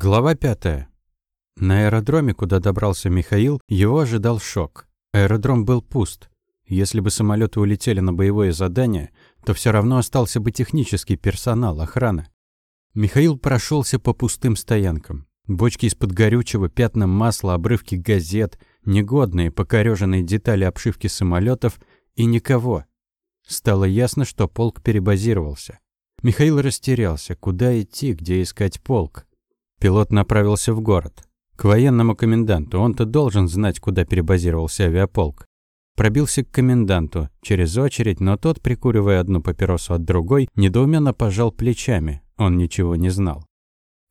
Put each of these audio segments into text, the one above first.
Глава 5. На аэродроме, куда добрался Михаил, его ожидал шок. Аэродром был пуст. Если бы самолеты улетели на боевое задание, то все равно остался бы технический персонал, охрана. Михаил прошелся по пустым стоянкам. Бочки из-под горючего, пятна масла, обрывки газет, негодные, покореженные детали обшивки самолетов и никого. Стало ясно, что полк перебазировался. Михаил растерялся, куда идти, где искать полк. Пилот направился в город. К военному коменданту. Он-то должен знать, куда перебазировался авиаполк. Пробился к коменданту. Через очередь, но тот, прикуривая одну папиросу от другой, недоуменно пожал плечами. Он ничего не знал.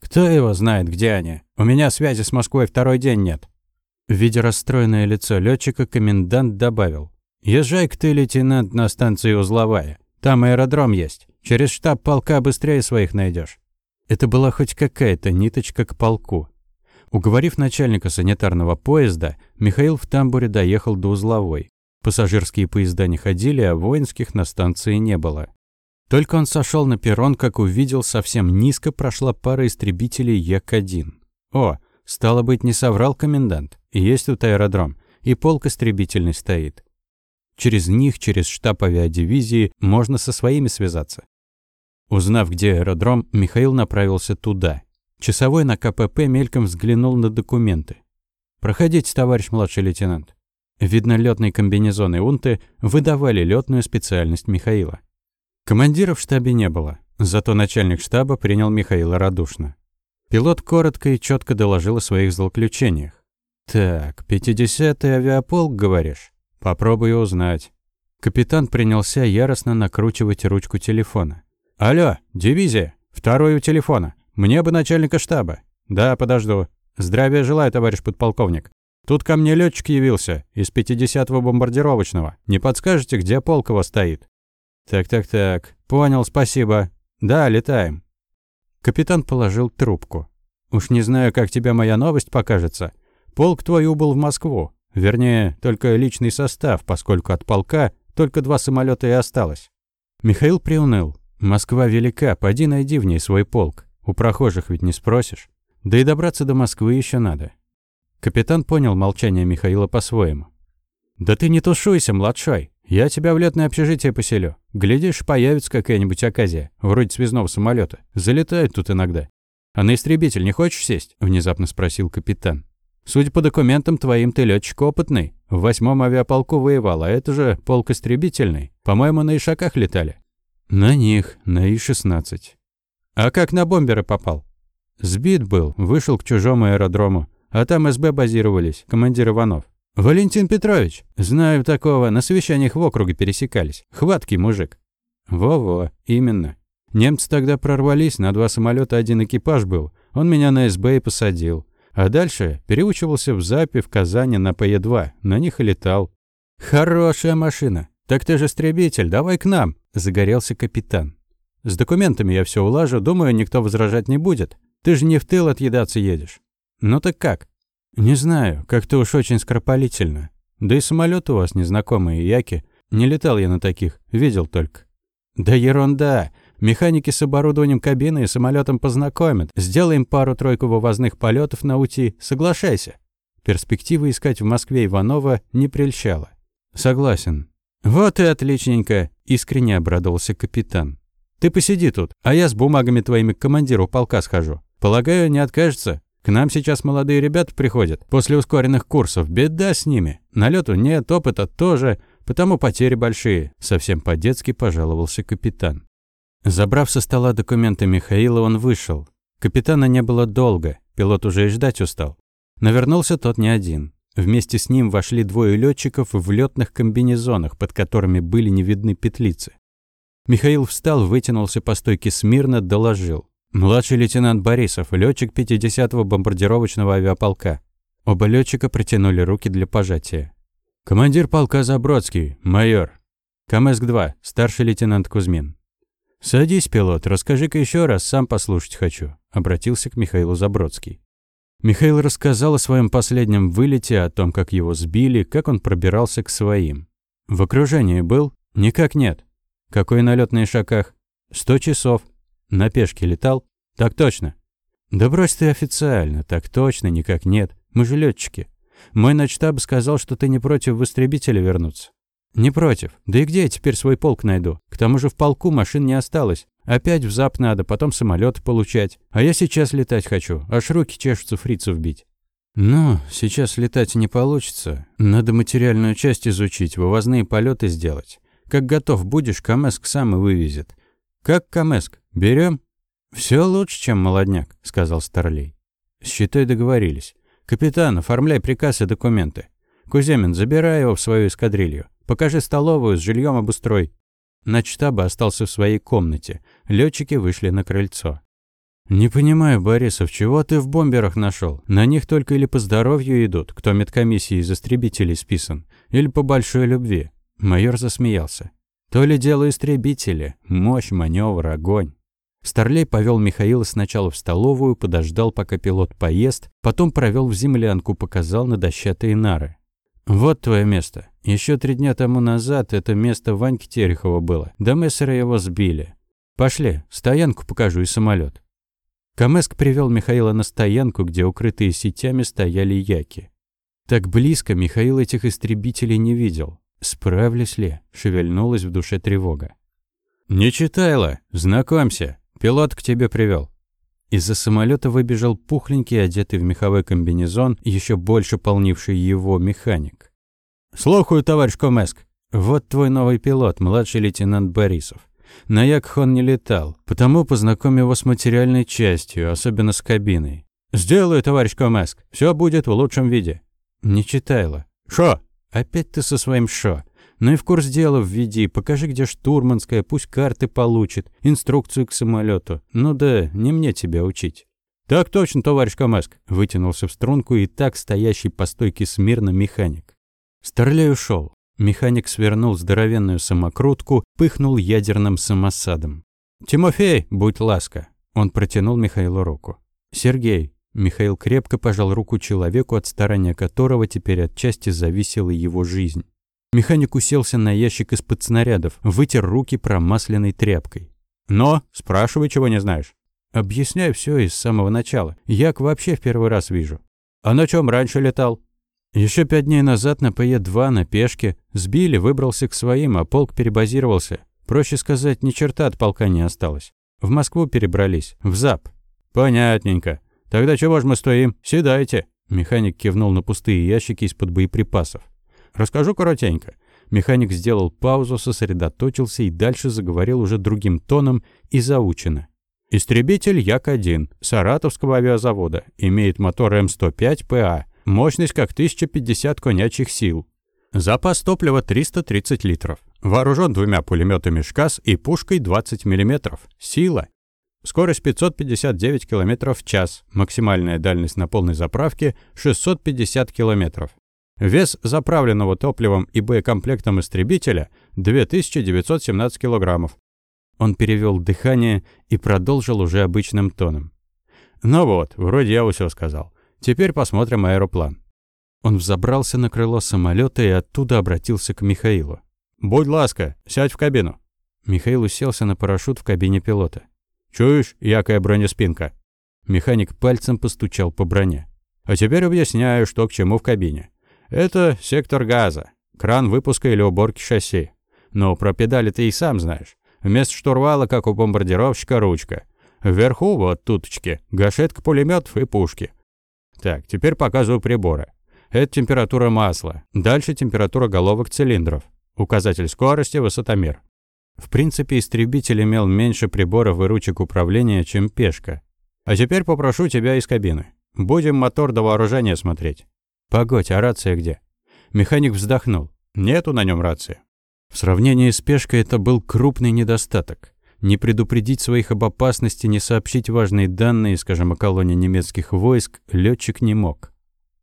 «Кто его знает, где они? У меня связи с Москвой второй день нет». Видя расстроенное лицо летчика, комендант добавил. «Езжай-ка ты, лейтенант, на станцию Узловая. Там аэродром есть. Через штаб полка быстрее своих найдешь. Это была хоть какая-то ниточка к полку. Уговорив начальника санитарного поезда, Михаил в тамбуре доехал до узловой. Пассажирские поезда не ходили, а воинских на станции не было. Только он сошел на перрон, как увидел, совсем низко прошла пара истребителей Як-1. О, стало быть, не соврал комендант. Есть тут аэродром, и полк истребительный стоит. Через них, через штаб авиадивизии, можно со своими связаться. Узнав, где аэродром, Михаил направился туда. Часовой на КПП мельком взглянул на документы. «Проходите, товарищ младший лейтенант». Видно, летные комбинезоны Унты выдавали летную специальность Михаила. Командира в штабе не было, зато начальник штаба принял Михаила радушно. Пилот коротко и четко доложил о своих злоключениях. «Так, 50-й авиаполк, говоришь? Попробую узнать». Капитан принялся яростно накручивать ручку телефона. «Алло, дивизия. Второй у телефона. Мне бы начальника штаба». «Да, подожду. Здравия желаю, товарищ подполковник. Тут ко мне летчик явился из 50-го бомбардировочного. Не подскажете, где Полково стоит?» «Так-так-так. Понял, спасибо. Да, летаем». Капитан положил трубку. «Уж не знаю, как тебе моя новость покажется. Полк твой убыл в Москву. Вернее, только личный состав, поскольку от полка только два самолета и осталось». Михаил приуныл. Москва велика, поди найди в ней свой полк. У прохожих ведь не спросишь. Да и добраться до Москвы еще надо. Капитан понял молчание Михаила по-своему. «Да ты не тушуйся, младшой. Я тебя в летное общежитие поселю. Глядишь, появится какая-нибудь оказия, вроде связного самолета. Залетают тут иногда. А на истребитель не хочешь сесть?» – внезапно спросил капитан. «Судя по документам твоим, ты летчик опытный. В восьмом авиаполку воевал, а это же полк истребительный. По-моему, на Ишаках летали». На них, на И-16. А как на бомберы попал? Сбит был, вышел к чужому аэродрому. А там СБ базировались, командир Иванов. «Валентин Петрович, знаю такого, на совещаниях в округе пересекались. Хваткий мужик». «Во-во, именно. Немцы тогда прорвались, на два самолета один экипаж был. Он меня на СБ и посадил. А дальше переучивался в ЗАПе в Казани на ПЕ-2, на них и летал. Хорошая машина. Так ты же истребитель, давай к нам загорелся капитан. «С документами я все улажу, думаю, никто возражать не будет. Ты же не в тыл отъедаться едешь». «Ну так как?» «Не знаю, как-то уж очень скоропалительно. Да и самолеты у вас незнакомые, яки. Не летал я на таких, видел только». «Да ерунда! Механики с оборудованием кабины и самолетом познакомят. Сделаем пару-тройку вывозных полетов на УТИ. Соглашайся». Перспектива искать в Москве Иванова не прельщала. «Согласен. «Вот и отличненько!» – искренне обрадовался капитан. «Ты посиди тут, а я с бумагами твоими к командиру полка схожу. Полагаю, не откажется? К нам сейчас молодые ребята приходят после ускоренных курсов. Беда с ними. Налету нет, опыта тоже, потому потери большие», – совсем по-детски пожаловался капитан. Забрав со стола документы Михаила, он вышел. Капитана не было долго, пилот уже и ждать устал. Навернулся тот не один. Вместе с ним вошли двое летчиков в летных комбинезонах, под которыми были не видны петлицы. Михаил встал, вытянулся по стойке смирно, доложил. «Младший лейтенант Борисов, летчик 50-го бомбардировочного авиаполка». Оба летчика протянули руки для пожатия. «Командир полка Забродский, майор». «Камэск-2, старший лейтенант Кузьмин». «Садись, пилот, расскажи-ка еще раз, сам послушать хочу», — обратился к Михаилу Забродский. Михаил рассказал о своем последнем вылете, о том, как его сбили, как он пробирался к своим. В окружении был? Никак нет. Какой налет на Ишаках? Сто часов. На пешке летал? Так точно. «Да брось ты официально, так точно, никак нет. Мы же летчики. Мой начтаб сказал, что ты не против в истребителя вернуться». «Не против. Да и где я теперь свой полк найду? К тому же в полку машин не осталось. Опять в ЗАП надо, потом самолет получать. А я сейчас летать хочу, аж руки чешутся фрицев бить». «Ну, сейчас летать не получится. Надо материальную часть изучить, вывозные полеты сделать. Как готов будешь, Камеск сам и вывезет». «Как Камеск? Берем? Все лучше, чем молодняк», — сказал Старлей. «Считай, договорились. Капитан, оформляй приказ и документы. Куземин, забирай его в свою эскадрилью. Покажи столовую, с жильем обустрой». Начтаба остался в своей комнате. Летчики вышли на крыльцо. «Не понимаю, Борисов, чего ты в бомберах нашел? На них только или по здоровью идут, кто медкомиссии из истребителей списан, или по большой любви». Майор засмеялся. «То ли дело истребители. Мощь, маневр, огонь». Старлей повел Михаила сначала в столовую, подождал, пока пилот поест, потом провел в землянку, показал на дощатые нары. «Вот твое место. Еще три дня тому назад это место Ваньки Терехова было. До мессера его сбили. Пошли, стоянку покажу и самолет. Камеск привел Михаила на стоянку, где укрытые сетями стояли яки. Так близко Михаил этих истребителей не видел. Справлюсь ли? Шевельнулась в душе тревога. «Не читайла, знакомься, пилот к тебе привел. Из-за самолета выбежал пухленький, одетый в меховой комбинезон, еще больше полнивший его механик. «Слухаю, товарищ Комеск. Вот твой новый пилот, младший лейтенант Борисов. На Якх он не летал, потому познакомь его с материальной частью, особенно с кабиной. «Сделаю, товарищ Комеск. Все будет в лучшем виде». «Не читайла». «Шо?» «Опять ты со своим шо. Ну и в курс дела введи, покажи, где штурманская, пусть карты получит, инструкцию к самолету. Ну да, не мне тебя учить». «Так точно, товарищ Камеск», — вытянулся в струнку и так стоящий по стойке смирно механик. Старлей ушел. Механик свернул здоровенную самокрутку, пыхнул ядерным самосадом. «Тимофей, будь ласка!» Он протянул Михаилу руку. «Сергей!» Михаил крепко пожал руку человеку, от старания которого теперь отчасти зависела его жизнь. Механик уселся на ящик из-под снарядов, вытер руки промасленной тряпкой. «Но, спрашивай, чего не знаешь». «Объясняй все из самого начала. Як вообще в первый раз вижу». «А на чем раньше летал?» Еще пять дней назад на ПЕ-2 на пешке сбили, выбрался к своим, а полк перебазировался. Проще сказать, ни черта от полка не осталось. В Москву перебрались, в ЗАП. Понятненько. Тогда чего ж мы стоим? Седайте. Механик кивнул на пустые ящики из-под боеприпасов. Расскажу коротенько. Механик сделал паузу, сосредоточился и дальше заговорил уже другим тоном и заучено. Истребитель Як-1 Саратовского авиазавода имеет мотор М105ПА Мощность как 1050 конячьих сил. Запас топлива 330 литров. Вооружен двумя пулеметами ШКАС и пушкой 20 мм. Сила. Скорость 559 км в час. Максимальная дальность на полной заправке 650 км. Вес заправленного топливом и боекомплектом истребителя 2917 кг. Он перевел дыхание и продолжил уже обычным тоном. «Ну вот, вроде я все сказал. Теперь посмотрим аэроплан. Он взобрался на крыло самолета и оттуда обратился к Михаилу. «Будь ласка, сядь в кабину». Михаил уселся на парашют в кабине пилота. «Чуешь, якая бронеспинка?» Механик пальцем постучал по броне. «А теперь объясняю, что к чему в кабине. Это сектор газа, кран выпуска или уборки шасси. Но про педали ты и сам знаешь. Вместо штурвала, как у бомбардировщика, ручка. Вверху, вот туточки, гашетка пулеметов и пушки. Так, теперь показываю приборы. Это температура масла. Дальше температура головок цилиндров. Указатель скорости, высотомер. В принципе, истребитель имел меньше приборов и ручек управления, чем пешка. А теперь попрошу тебя из кабины. Будем мотор до вооружения смотреть. Погодь, а рация где? Механик вздохнул. Нету на нем рации. В сравнении с пешкой это был крупный недостаток не предупредить своих об опасности, не сообщить важные данные, скажем, о колонии немецких войск, летчик не мог.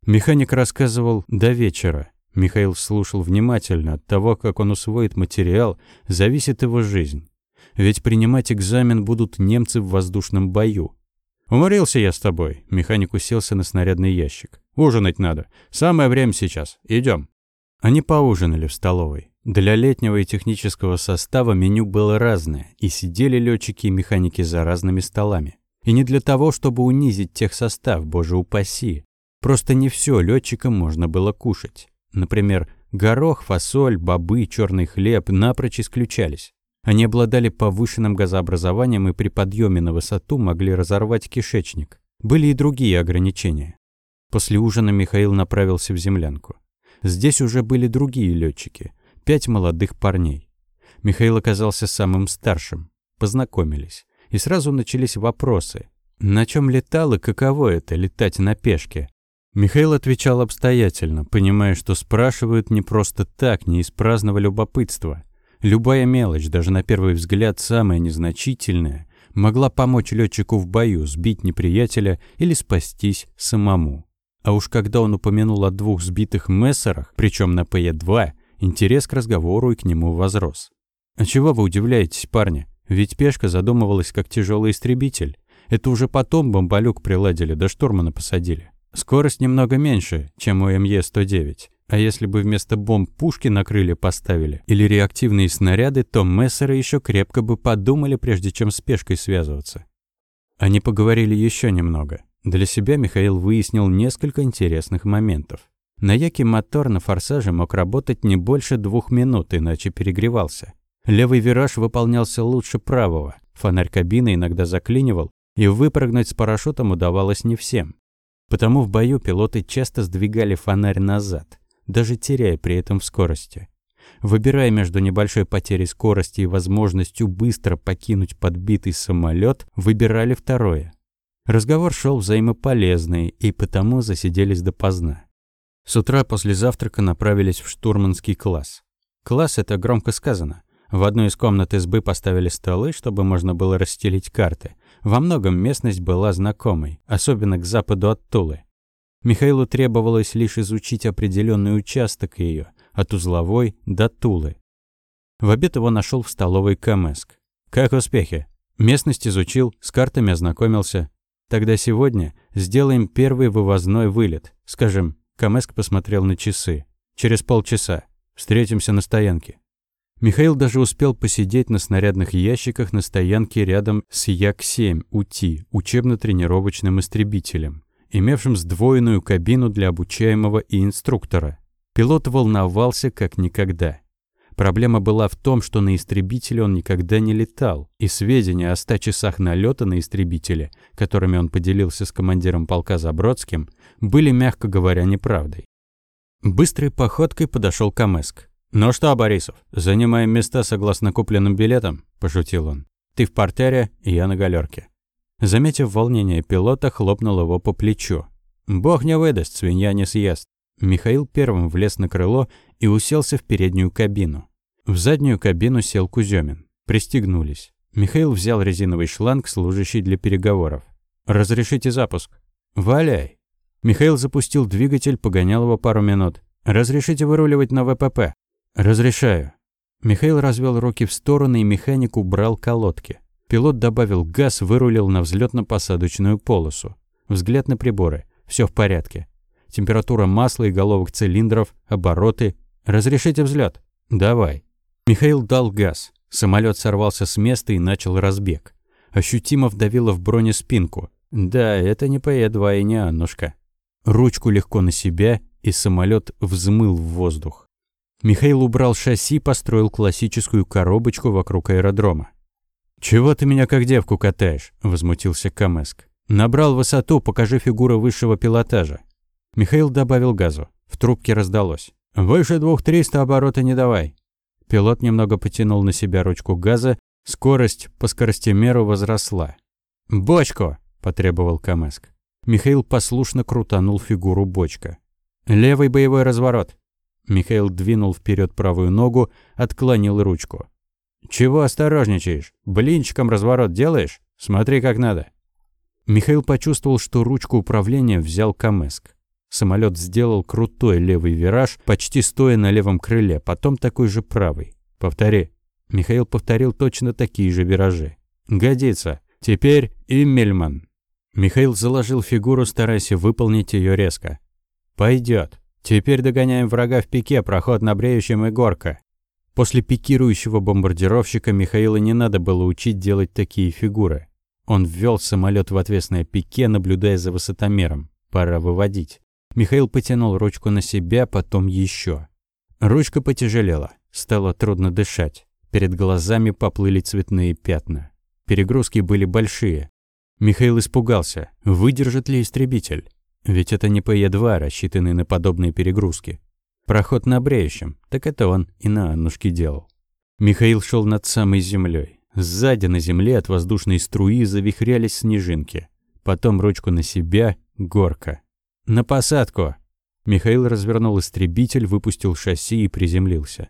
Механик рассказывал до вечера. Михаил слушал внимательно. От того, как он усвоит материал, зависит его жизнь. Ведь принимать экзамен будут немцы в воздушном бою. «Уморился я с тобой», — механик уселся на снарядный ящик. «Ужинать надо. Самое время сейчас. Идем. Они поужинали в столовой. Для летнего и технического состава меню было разное, и сидели летчики и механики за разными столами. И не для того, чтобы унизить техсостав, боже упаси. Просто не все летчикам можно было кушать. Например, горох, фасоль, бобы, черный хлеб напрочь исключались. Они обладали повышенным газообразованием и при подъеме на высоту могли разорвать кишечник. Были и другие ограничения. После ужина Михаил направился в землянку. Здесь уже были другие летчики, пять молодых парней. Михаил оказался самым старшим. Познакомились. И сразу начались вопросы. На чем летал и каково это – летать на пешке? Михаил отвечал обстоятельно, понимая, что спрашивают не просто так, не из праздного любопытства. Любая мелочь, даже на первый взгляд самая незначительная, могла помочь летчику в бою, сбить неприятеля или спастись самому. А уж когда он упомянул о двух сбитых мессерах, причем на ПЕ-2, интерес к разговору и к нему возрос. «А чего вы удивляетесь, парни? Ведь пешка задумывалась как тяжелый истребитель. Это уже потом бомбалюк приладили, да штурмана посадили. Скорость немного меньше, чем у МЕ-109. А если бы вместо бомб пушки на крылья поставили или реактивные снаряды, то мессеры еще крепко бы подумали, прежде чем с пешкой связываться. Они поговорили еще немного. Для себя Михаил выяснил несколько интересных моментов. На Яке мотор на форсаже мог работать не больше двух минут, иначе перегревался. Левый вираж выполнялся лучше правого, фонарь кабины иногда заклинивал, и выпрыгнуть с парашютом удавалось не всем. Потому в бою пилоты часто сдвигали фонарь назад, даже теряя при этом в скорости. Выбирая между небольшой потерей скорости и возможностью быстро покинуть подбитый самолет, выбирали второе. Разговор шел взаимополезный, и потому засиделись допоздна. С утра после завтрака направились в штурманский класс. Класс – это громко сказано. В одной из комнат избы поставили столы, чтобы можно было расстелить карты. Во многом местность была знакомой, особенно к западу от Тулы. Михаилу требовалось лишь изучить определенный участок ее, от Узловой до Тулы. В обед его нашел в столовой Камеск. «Как успехи?» Местность изучил, с картами ознакомился. Тогда сегодня сделаем первый вывозной вылет. Скажем, Камеск посмотрел на часы. Через полчаса. Встретимся на стоянке. Михаил даже успел посидеть на снарядных ящиках на стоянке рядом с Як-7 УТИ, учебно-тренировочным истребителем, имевшим сдвоенную кабину для обучаемого и инструктора. Пилот волновался как никогда. Проблема была в том, что на истребителе он никогда не летал, и сведения о 100 часах налета на истребителе, которыми он поделился с командиром полка Забродским, были, мягко говоря, неправдой. Быстрой походкой подошел Камеск. «Ну что, Борисов, занимаем места согласно купленным билетам?» – пошутил он. «Ты в портере, я на галерке». Заметив волнение пилота, хлопнул его по плечу. «Бог не выдаст, свинья не съест». Михаил первым влез на крыло и уселся в переднюю кабину. В заднюю кабину сел Кузёмин. Пристегнулись. Михаил взял резиновый шланг, служащий для переговоров. «Разрешите запуск?» «Валяй!» Михаил запустил двигатель, погонял его пару минут. «Разрешите выруливать на ВПП?» «Разрешаю». Михаил развел руки в стороны, и механик убрал колодки. Пилот добавил газ, вырулил на взлетно-посадочную полосу. Взгляд на приборы. Все в порядке. Температура масла и головок цилиндров, обороты. «Разрешите взлет? «Давай». Михаил дал газ. Самолет сорвался с места и начал разбег. Ощутимо вдавило в бронеспинку. Да, это не ПЕ-2 и не Аннушка. Ручку легко на себя, и самолет взмыл в воздух. Михаил убрал шасси, построил классическую коробочку вокруг аэродрома. «Чего ты меня как девку катаешь?» – возмутился Камеск. «Набрал высоту, покажи фигуру высшего пилотажа». Михаил добавил газу. В трубке раздалось. «Выше двух триста оборота не давай». Пилот немного потянул на себя ручку газа, скорость по скоростимеру возросла. «Бочку!» – потребовал Камеск. Михаил послушно крутанул фигуру бочка. «Левый боевой разворот. Михаил двинул вперед правую ногу, отклонил ручку. «Чего осторожничаешь? Блинчиком разворот делаешь? Смотри, как надо». Михаил почувствовал, что ручку управления взял Камеск. Самолет сделал крутой левый вираж, почти стоя на левом крыле, потом такой же правый. «Повтори». Михаил повторил точно такие же виражи. «Годится. Теперь и Мельман». Михаил заложил фигуру, стараясь выполнить ее резко. «Пойдет». Теперь догоняем врага в пике, проход на бреющем и горка. После пикирующего бомбардировщика Михаила не надо было учить делать такие фигуры. Он ввел самолет в отвесное пике, наблюдая за высотомером. Пора выводить. Михаил потянул ручку на себя, потом еще. Ручка потяжелела. Стало трудно дышать. Перед глазами поплыли цветные пятна. Перегрузки были большие. Михаил испугался, выдержит ли истребитель. Ведь это не ПЕ-2, рассчитанный на подобные перегрузки. Проход на бреющем, так это он и на Аннушке делал. Михаил шел над самой землей. Сзади на земле от воздушной струи завихрялись снежинки. Потом ручку на себя, горка. «На посадку!» Михаил развернул истребитель, выпустил шасси и приземлился.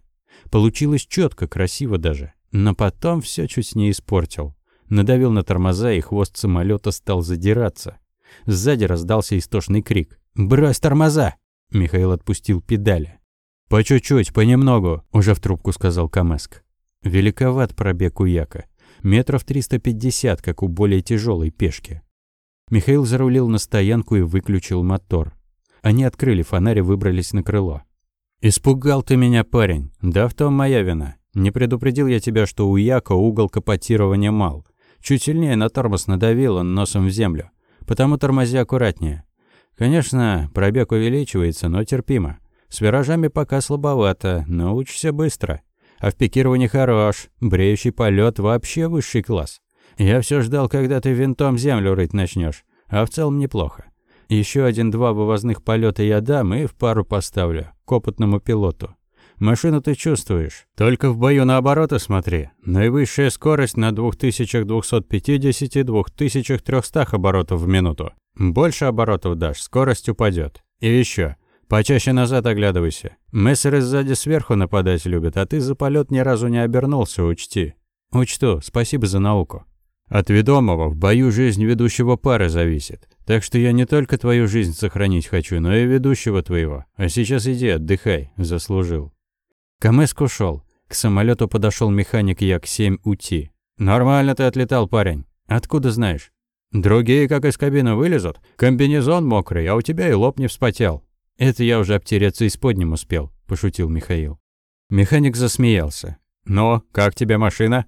Получилось четко, красиво даже. Но потом все чуть не испортил. Надавил на тормоза, и хвост самолета стал задираться. Сзади раздался истошный крик. «Брось тормоза!» Михаил отпустил педали. «По чуть-чуть, понемногу», — уже в трубку сказал Камеск. Великоват пробег у Яка. Метров 350, как у более тяжелой пешки. Михаил зарулил на стоянку и выключил мотор. Они открыли фонарь и выбрались на крыло. «Испугал ты меня, парень. Да в том моя вина. Не предупредил я тебя, что у Яка угол капотирования мал. Чуть сильнее на тормоз надавил он носом в землю. Потому тормози аккуратнее. Конечно, пробег увеличивается, но терпимо. С виражами пока слабовато, но учишься быстро. А в пикировании хорош. Бреющий полет вообще высший класс. Я все ждал, когда ты винтом землю рыть начнешь, а в целом неплохо. Еще один-два вывозных полета я дам и в пару поставлю, к опытному пилоту. Машину ты чувствуешь. Только в бою на обороты смотри. Наивысшая скорость на 2250-2300 оборотов в минуту. Больше оборотов дашь, скорость упадет. И еще. Почаще назад оглядывайся. Мессеры сзади сверху нападать любят, а ты за полет ни разу не обернулся, учти. Учту, спасибо за науку. От ведомого в бою жизнь ведущего пары зависит. Так что я не только твою жизнь сохранить хочу, но и ведущего твоего. А сейчас иди, отдыхай, заслужил. Камеск ушел. К самолету подошел механик Як-7 УТИ. «Нормально ты отлетал, парень. Откуда знаешь?» «Другие, как из кабины вылезут, комбинезон мокрый, а у тебя и лоб не вспотел». «Это я уже обтереться из подним успел», – пошутил Михаил. Механик засмеялся. «Ну, как тебе машина?»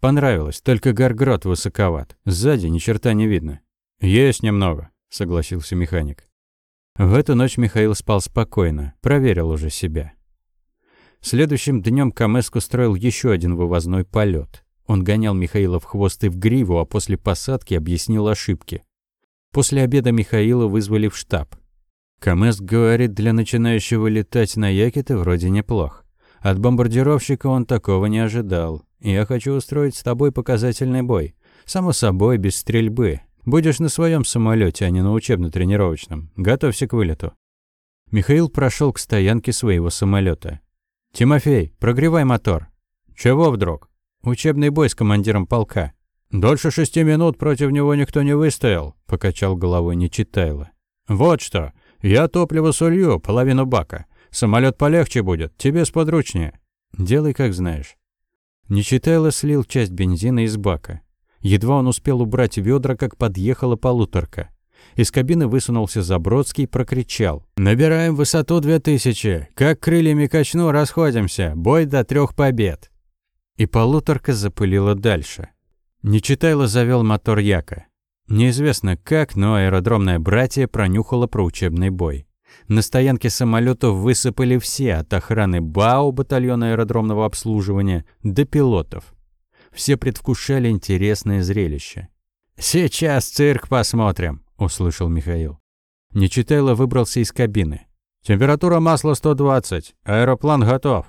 «Понравилось, только горгрот высоковат. Сзади ни черта не видно». «Есть немного», – согласился механик. В эту ночь Михаил спал спокойно, проверил уже себя. Следующим днем Камеск устроил еще один вывозной полет. Он гонял Михаила в хвост и в гриву, а после посадки объяснил ошибки. После обеда Михаила вызвали в штаб. Камеск говорит, для начинающего летать на Якете вроде неплох. От бомбардировщика он такого не ожидал. Я хочу устроить с тобой показательный бой. Само собой, без стрельбы. Будешь на своем самолете, а не на учебно-тренировочном. Готовься к вылету. Михаил прошел к стоянке своего самолета. «Тимофей, прогревай мотор». «Чего вдруг?» «Учебный бой с командиром полка». «Дольше шести минут против него никто не выстоял», – покачал головой Нечитайло. «Вот что. Я топливо солью, половину бака. Самолет полегче будет, тебе сподручнее. Делай, как знаешь». Нечитайло слил часть бензина из бака. Едва он успел убрать ведра, как подъехала полуторка. Из кабины высунулся Забродский и прокричал. «Набираем высоту 2000. Как крыльями качну, расходимся. Бой до трех побед». И полуторка запылила дальше. Нечитайло завел мотор Яка. Неизвестно как, но аэродромное братье пронюхало про учебный бой. На стоянке самолетов высыпали все, от охраны БАУ, батальона аэродромного обслуживания, до пилотов. Все предвкушали интересное зрелище. «Сейчас цирк посмотрим», – услышал Михаил. Нечитайло выбрался из кабины. «Температура масла 120. Аэроплан готов».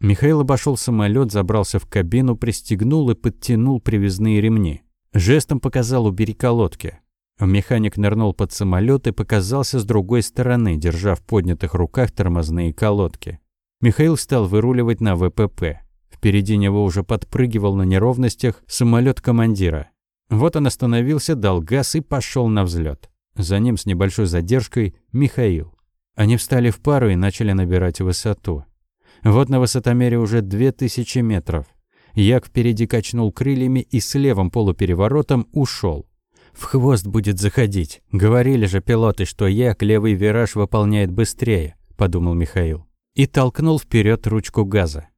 Михаил обошел самолет, забрался в кабину, пристегнул и подтянул привязные ремни. Жестом показал «убери колодки». Механик нырнул под самолет и показался с другой стороны, держа в поднятых руках тормозные колодки. Михаил стал выруливать на ВПП. Впереди него уже подпрыгивал на неровностях самолет командира. Вот он остановился, дал газ и пошел на взлет. За ним с небольшой задержкой Михаил. Они встали в пару и начали набирать высоту. Вот на высотомере уже 2000 метров. Як впереди качнул крыльями и с левым полупереворотом ушел. В хвост будет заходить. Говорили же пилоты, что Як левый вираж выполняет быстрее, подумал Михаил. И толкнул вперед ручку газа.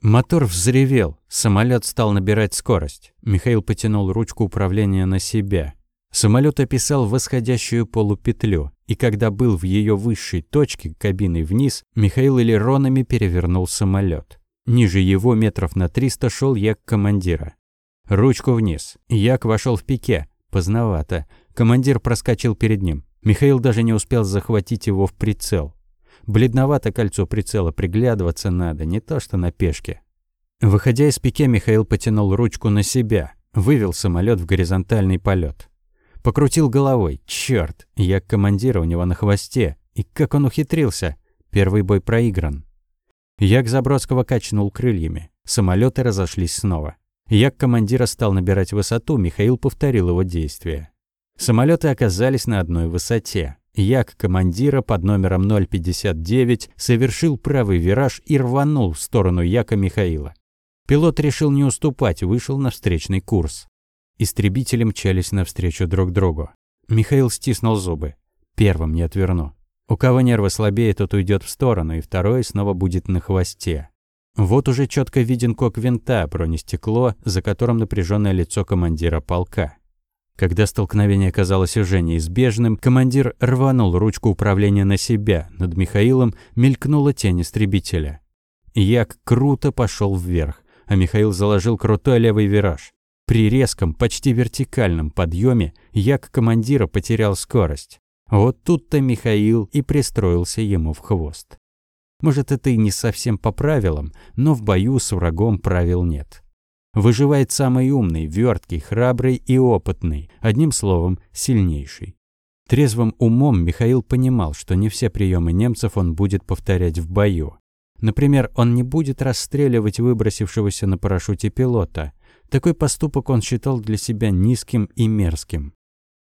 Мотор взревел, самолет стал набирать скорость. Михаил потянул ручку управления на себя. Самолет описал восходящую полупетлю, и когда был в ее высшей точке, кабиной вниз, Михаил элеронами перевернул самолет. Ниже его метров на 300 шел як командира. Ручку вниз. Як вошел в пике. Поздновато. Командир проскочил перед ним. Михаил даже не успел захватить его в прицел. Бледновато кольцо прицела, приглядываться надо, не то что на пешке. Выходя из пике, Михаил потянул ручку на себя, вывел самолет в горизонтальный полет. Покрутил головой. Черт, я командира у него на хвосте. И как он ухитрился? Первый бой проигран. Як Забродского качнул крыльями. Самолеты разошлись снова. Як командира стал набирать высоту, Михаил повторил его действия. Самолеты оказались на одной высоте. Як командира под номером 059 совершил правый вираж и рванул в сторону Яка Михаила. Пилот решил не уступать, вышел на встречный курс. Истребители мчались навстречу друг другу. Михаил стиснул зубы. Первым не отверну. У кого нервы слабее, тот уйдет в сторону, и второй снова будет на хвосте. Вот уже четко виден кок винта, бронестекло, за которым напряженное лицо командира полка. Когда столкновение казалось уже неизбежным, командир рванул ручку управления на себя. Над Михаилом мелькнула тень истребителя. Як круто пошел вверх, а Михаил заложил крутой левый вираж. При резком, почти вертикальном подъеме як командира потерял скорость. Вот тут-то Михаил и пристроился ему в хвост. Может, это и не совсем по правилам, но в бою с врагом правил нет. Выживает самый умный, верткий, храбрый и опытный, одним словом, сильнейший. Трезвым умом Михаил понимал, что не все приемы немцев он будет повторять в бою. Например, он не будет расстреливать выбросившегося на парашюте пилота, такой поступок он считал для себя низким и мерзким.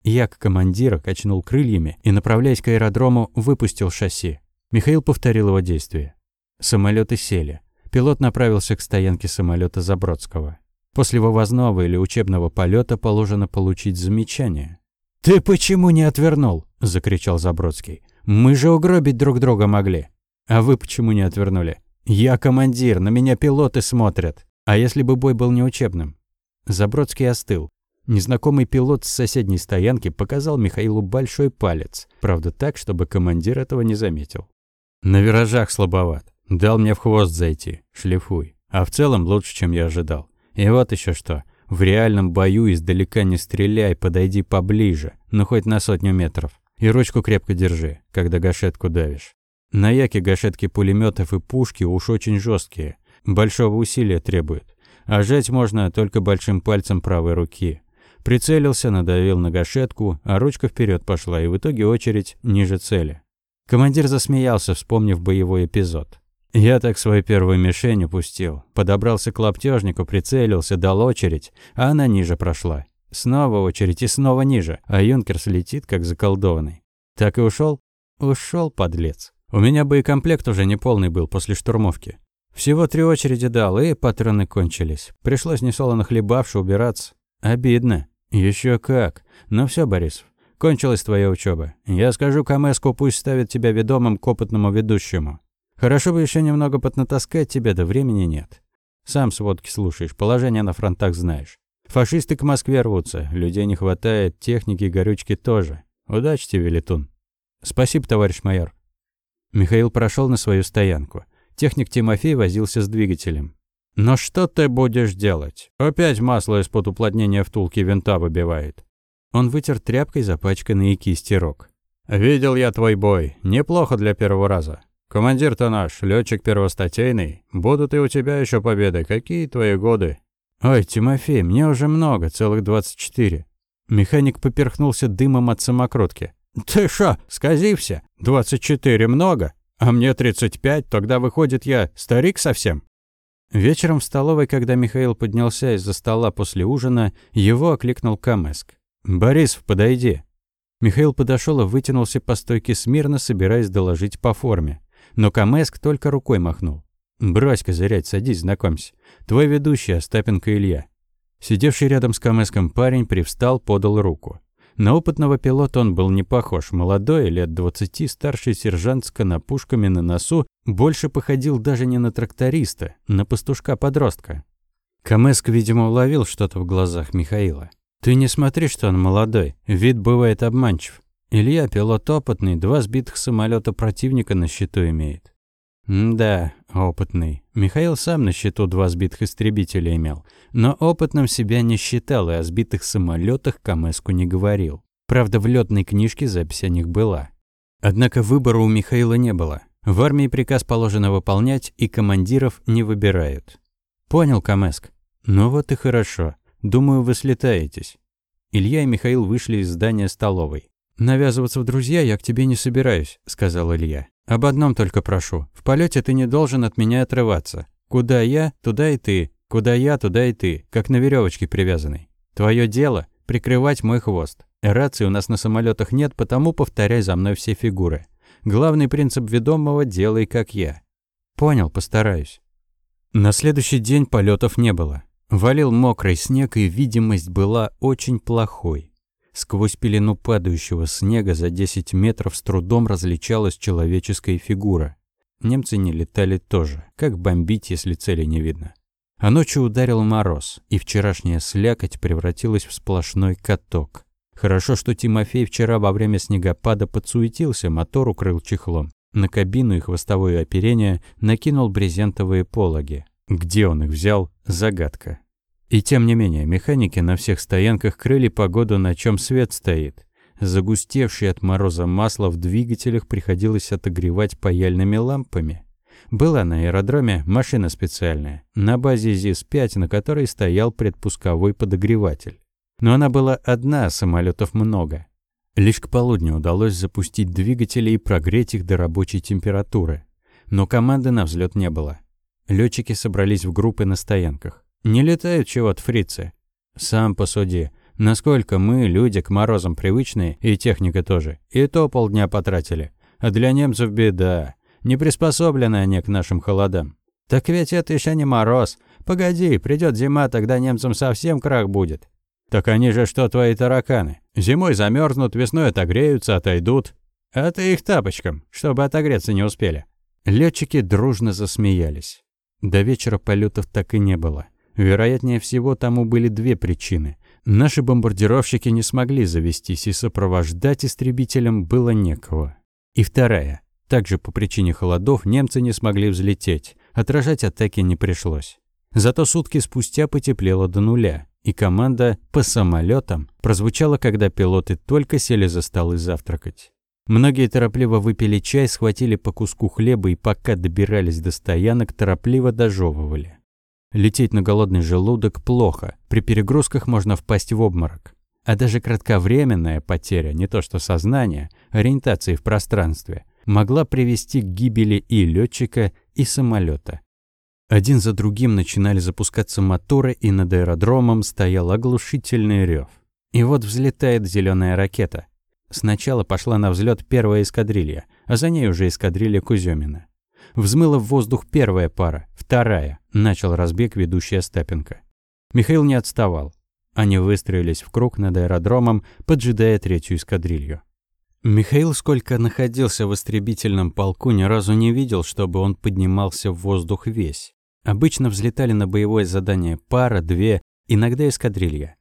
Як командира качнул крыльями и, направляясь к аэродрому, выпустил шасси. Михаил повторил его действие. Самолеты сели. Пилот направился к стоянке самолета Забродского. После вывозного или учебного полета положено получить замечание. «Ты почему не отвернул?» – закричал Забродский. «Мы же угробить друг друга могли». «А вы почему не отвернули?» «Я командир, на меня пилоты смотрят». А если бы бой был не учебным? Забродский остыл. Незнакомый пилот с соседней стоянки показал Михаилу большой палец, правда так, чтобы командир этого не заметил. «На виражах слабоват. Дал мне в хвост зайти. Шлифуй. А в целом лучше, чем я ожидал. И вот еще что. В реальном бою издалека не стреляй, подойди поближе, ну хоть на сотню метров. И ручку крепко держи, когда гашетку давишь. На яке гашетки пулеметов и пушки уж очень жесткие. Большого усилия требует. А жать можно только большим пальцем правой руки. Прицелился, надавил на гашетку, а ручка вперед пошла, и в итоге очередь ниже цели. Командир засмеялся, вспомнив боевой эпизод. Я так свою первую мишень упустил. Подобрался к лаптежнику, прицелился, дал очередь, а она ниже прошла. Снова очередь и снова ниже, а юнкерс летит, как заколдованный. Так и ушел? Ушел, подлец. У меня боекомплект уже не полный был после штурмовки. Всего три очереди дал, и патроны кончились. Пришлось несолоно хлебавши убираться. Обидно. Еще как. Ну все, Борисов, кончилась твоя учеба. Я скажу Камеску, пусть ставит тебя ведомым к опытному ведущему. Хорошо бы еще немного поднатаскать тебя, да времени нет. Сам сводки слушаешь, положение на фронтах знаешь. Фашисты к Москве рвутся, людей не хватает, техники и горючки тоже. Удачи тебе, летун. Спасибо, товарищ майор. Михаил прошел на свою стоянку. Техник Тимофей возился с двигателем. «Но что ты будешь делать? Опять масло из-под уплотнения втулки винта выбивает». Он вытер тряпкой запачканные кисти рог. «Видел я твой бой. Неплохо для первого раза. Командир-то наш, летчик первостатейный. Будут и у тебя еще победы. Какие твои годы?» «Ой, Тимофей, мне уже много, целых 24». Механик поперхнулся дымом от самокрутки. «Ты шо, сказився? 24 много? А мне 35, тогда выходит я старик совсем. Вечером в столовой, когда Михаил поднялся из-за стола после ужина, его окликнул Камеск. «Борисов, подойди». Михаил подошел и вытянулся по стойке смирно, собираясь доложить по форме. Но Камеск только рукой махнул. «Брось козырять, садись, знакомься. Твой ведущий Остапенко Илья». Сидевший рядом с Камеском парень привстал, подал руку. На опытного пилота он был не похож. Молодой, лет 20, старший сержант с конопушками на носу, больше походил даже не на тракториста, на пастушка-подростка. Камеск, видимо, уловил что-то в глазах Михаила. «Ты не смотри, что он молодой. Вид бывает обманчив. Илья, пилот опытный, два сбитых самолета противника на счету имеет». «Да, опытный. Михаил сам на счету два сбитых истребителя имел, но опытным себя не считал и о сбитых самолетах Камеску не говорил. Правда, в летной книжке запись о них была. Однако выбора у Михаила не было. В армии приказ положено выполнять, и командиров не выбирают. «Понял, Камеск. Ну вот и хорошо. Думаю, вы слетаетесь». Илья и Михаил вышли из здания столовой. «Навязываться в друзья я к тебе не собираюсь», – сказал Илья. «Об одном только прошу. В полете ты не должен от меня отрываться. Куда я, туда и ты. Куда я, туда и ты, как на веревочке привязанный. Твое дело – прикрывать мой хвост. Рации у нас на самолетах нет, потому повторяй за мной все фигуры. Главный принцип ведомого – делай как я». «Понял, постараюсь». На следующий день полетов не было. Валил мокрый снег, и видимость была очень плохой. Сквозь пелену падающего снега за 10 метров с трудом различалась человеческая фигура. Немцы не летали тоже. Как бомбить, если цели не видно? А ночью ударил мороз, и вчерашняя слякоть превратилась в сплошной каток. Хорошо, что Тимофей вчера во время снегопада подсуетился, мотор укрыл чехлом. На кабину и хвостовое оперение накинул брезентовые пологи. Где он их взял – загадка. И тем не менее, механики на всех стоянках крыли погоду, на чем свет стоит. Загустевшее от мороза масло в двигателях приходилось отогревать паяльными лампами. Была на аэродроме машина специальная, на базе ЗИС-5, на которой стоял предпусковой подогреватель. Но она была одна, а самолетов много. Лишь к полудню удалось запустить двигатели и прогреть их до рабочей температуры. Но команды на взлет не было. Летчики собрались в группы на стоянках. Не летают чего-то фрицы. Сам посуди. Насколько мы, люди, к морозам привычные, и техника тоже. И то полдня потратили. А для немцев беда. Не приспособлены они к нашим холодам. Так ведь это еще не мороз. Погоди, придет зима, тогда немцам совсем крах будет. Так они же что, твои тараканы? Зимой замерзнут, весной отогреются, отойдут. А ты их тапочком, чтобы отогреться не успели. Летчики дружно засмеялись. До вечера полетов так и не было. Вероятнее всего, тому были две причины. Наши бомбардировщики не смогли завестись, и сопровождать истребителям было некого. И вторая. Также по причине холодов немцы не смогли взлететь. Отражать атаки не пришлось. Зато сутки спустя потеплело до нуля, и команда «по самолетам» прозвучала, когда пилоты только сели за столы завтракать. Многие торопливо выпили чай, схватили по куску хлеба и пока добирались до стоянок, торопливо дожевывали. Лететь на голодный желудок плохо, при перегрузках можно впасть в обморок. А даже кратковременная потеря, не то что сознания, ориентации в пространстве, могла привести к гибели и летчика, и самолета. Один за другим начинали запускаться моторы, и над аэродромом стоял оглушительный рев. И вот взлетает зеленая ракета. Сначала пошла на взлет первая эскадрилья, а за ней уже эскадрилья Куземина. Взмыла в воздух первая пара, вторая. Начал разбег ведущий Остапенко. Михаил не отставал. Они выстроились в круг над аэродромом, поджидая третью эскадрилью. Михаил, сколько находился в истребительном полку, ни разу не видел, чтобы он поднимался в воздух весь. Обычно взлетали на боевое задание пара, две, иногда эскадрилья.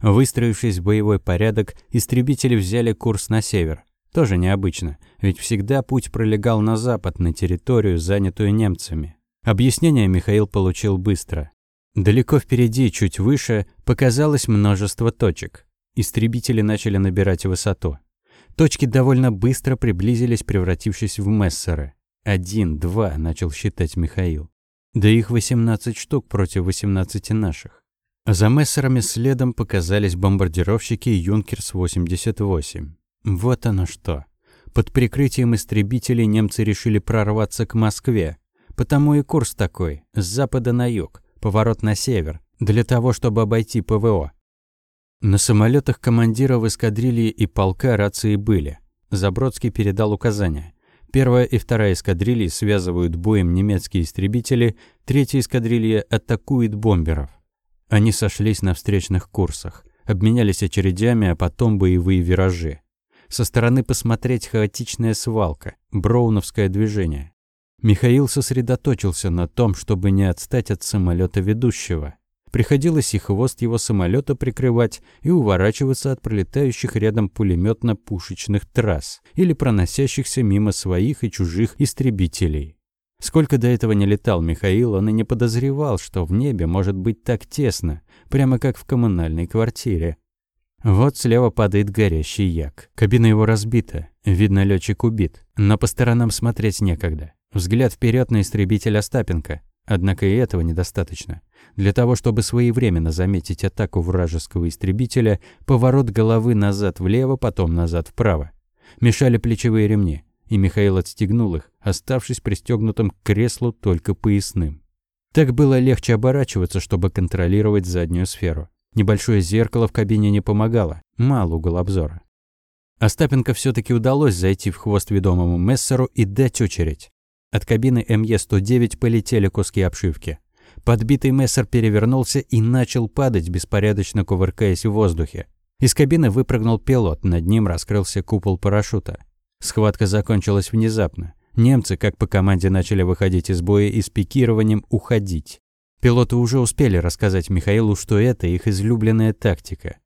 Выстроившись в боевой порядок, истребители взяли курс на север. Тоже необычно, ведь всегда путь пролегал на запад, на территорию, занятую немцами. Объяснение Михаил получил быстро. Далеко впереди, чуть выше, показалось множество точек. Истребители начали набирать высоту. Точки довольно быстро приблизились, превратившись в мессеры. «Один, два», — начал считать Михаил. Да их 18 штук против 18 наших. За мессерами следом показались бомбардировщики «Юнкерс-88». Вот оно что. Под прикрытием истребителей немцы решили прорваться к Москве. Потому и курс такой, с запада на юг, поворот на север, для того, чтобы обойти ПВО. На самолетах командиров эскадрильи и полка рации были. Забродский передал указания. Первая и вторая эскадрильи связывают боем немецкие истребители, третья эскадрилья атакует бомберов. Они сошлись на встречных курсах. обменялись очередями, а потом боевые виражи. Со стороны посмотреть хаотичная свалка, броуновское движение. Михаил сосредоточился на том, чтобы не отстать от самолета ведущего. Приходилось и хвост его самолета прикрывать, и уворачиваться от пролетающих рядом пулеметно-пушечных трасс или проносящихся мимо своих и чужих истребителей. Сколько до этого не летал Михаил, он и не подозревал, что в небе может быть так тесно, прямо как в коммунальной квартире. Вот слева падает горящий як. Кабина его разбита. Видно, летчик убит. Но по сторонам смотреть некогда. Взгляд вперед на истребитель Остапенко. Однако и этого недостаточно. Для того, чтобы своевременно заметить атаку вражеского истребителя, поворот головы назад влево, потом назад вправо. Мешали плечевые ремни, и Михаил отстегнул их, оставшись пристегнутым к креслу только поясным. Так было легче оборачиваться, чтобы контролировать заднюю сферу. Небольшое зеркало в кабине не помогало, мал угол обзора. Остапенко все таки удалось зайти в хвост ведомому Мессеру и дать очередь. От кабины МЕ-109 полетели куски обшивки. Подбитый Мессер перевернулся и начал падать, беспорядочно кувыркаясь в воздухе. Из кабины выпрыгнул пилот, над ним раскрылся купол парашюта. Схватка закончилась внезапно. Немцы, как по команде, начали выходить из боя и с пикированием уходить. Пилоты уже успели рассказать Михаилу, что это их излюбленная тактика.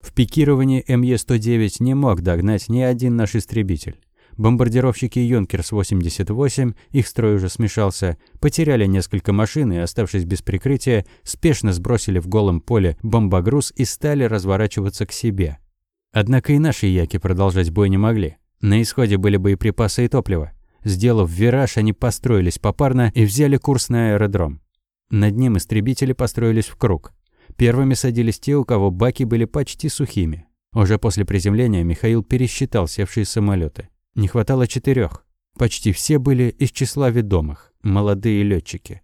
В пикировании МЕ-109 не мог догнать ни один наш истребитель. Бомбардировщики «Юнкерс-88», их строй уже смешался, потеряли несколько машин и, оставшись без прикрытия, спешно сбросили в голом поле бомбогруз и стали разворачиваться к себе. Однако и наши яки продолжать бой не могли. На исходе были боеприпасы и топливо. Сделав вираж, они построились попарно и взяли курс на аэродром. Над ним истребители построились в круг. Первыми садились те, у кого баки были почти сухими. Уже после приземления Михаил пересчитал севшие самолеты. Не хватало четырех. Почти все были из числа ведомых, молодые летчики.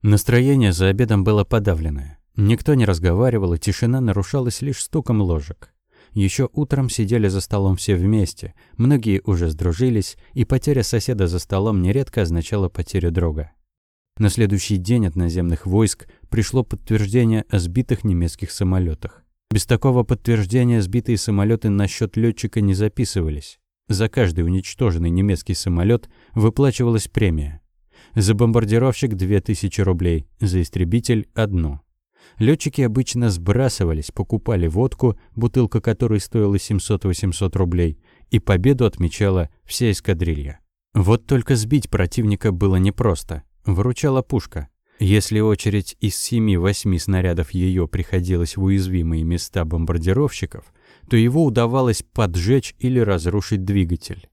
Настроение за обедом было подавленное. Никто не разговаривал, и тишина нарушалась лишь стуком ложек. Еще утром сидели за столом все вместе, многие уже сдружились, и потеря соседа за столом нередко означала потерю друга. На следующий день от наземных войск пришло подтверждение о сбитых немецких самолетах. Без такого подтверждения сбитые самолеты на счет летчика не записывались. За каждый уничтоженный немецкий самолет выплачивалась премия. За бомбардировщик 2000 рублей, за истребитель – одно. Летчики обычно сбрасывались, покупали водку, бутылка которой стоила 700-800 рублей, и победу отмечала вся эскадрилья. Вот только сбить противника было непросто. Выручала пушка. Если очередь из 7-8 снарядов ее приходилась в уязвимые места бомбардировщиков, то его удавалось поджечь или разрушить двигатель.